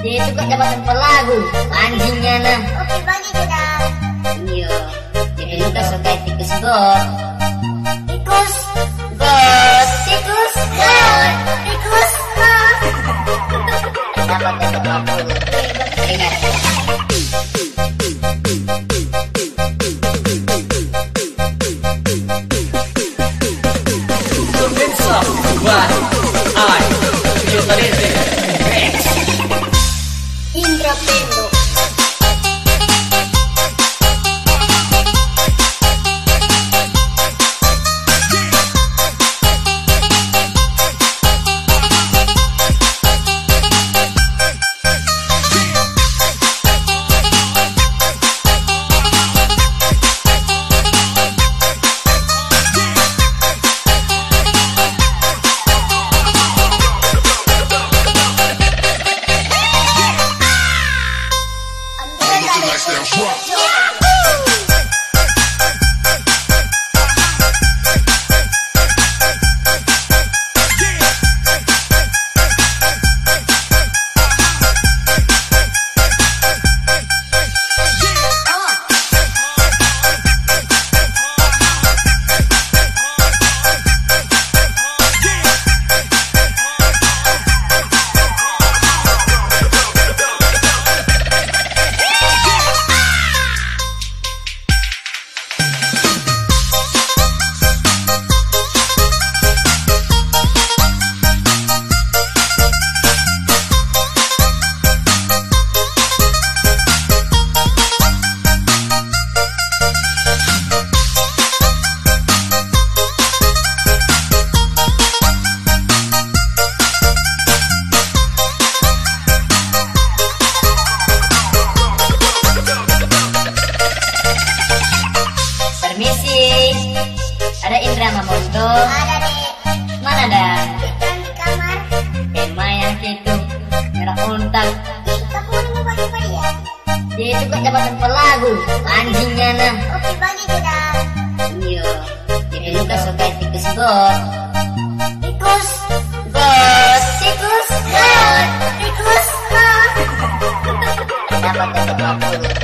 Dia itu kan dapat pelagu, anjingnya nah. Oke bagi kita. Iya, jadi lu kan suka tikus got. Tikus. Got, tikus got. Tikus. Dapat dapat 50. Ingat. drop. Ada Indra Mamoto. Ada deh. Mana ada? Di kamar. Emang yang itu merah untak. Kamu mau bagi apa ya? Dia itu kan dapat pelagu, anjingnya nah. Oke bagi kita. Iya, jadi lu kan suka tikus got. Tikus. Got, tikus got. Tikus. Ah. Dapat dapat 50.